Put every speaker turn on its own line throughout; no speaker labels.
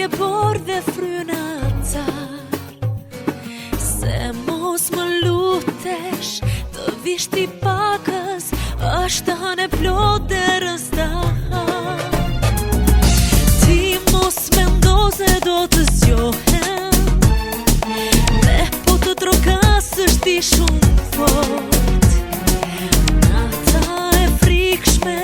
je por dhe fryna car Se mos më lutesh Të vishti pakës është të në plot dhe rësta Ti mos me ndoze do të zjohem Me po të trokas është ti shumë fort Nata e frikshme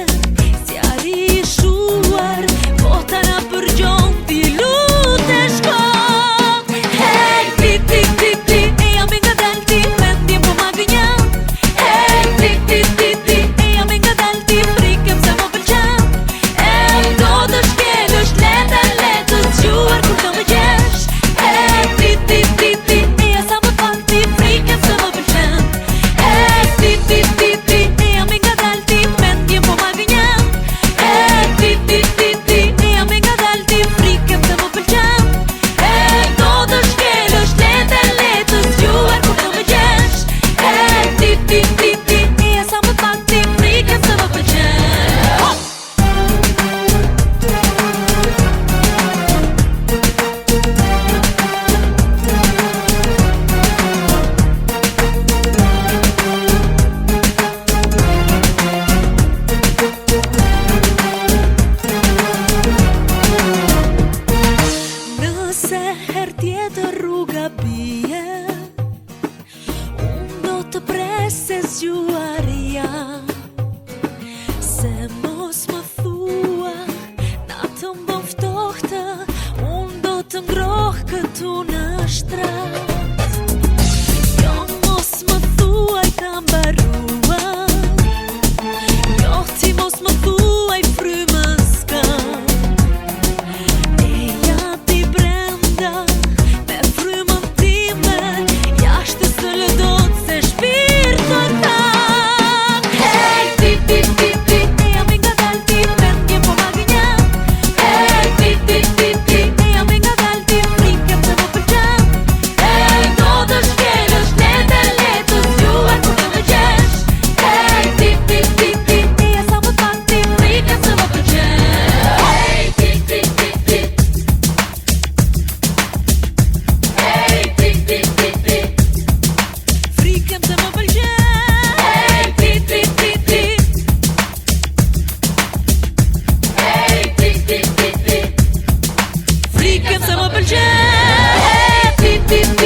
se her tjetër rruga bie Unë do të prese zjuaria Se mos më thua Na të mboftohtë Unë do të ngrohë këtu në shtratë أمريكا سما بالجاه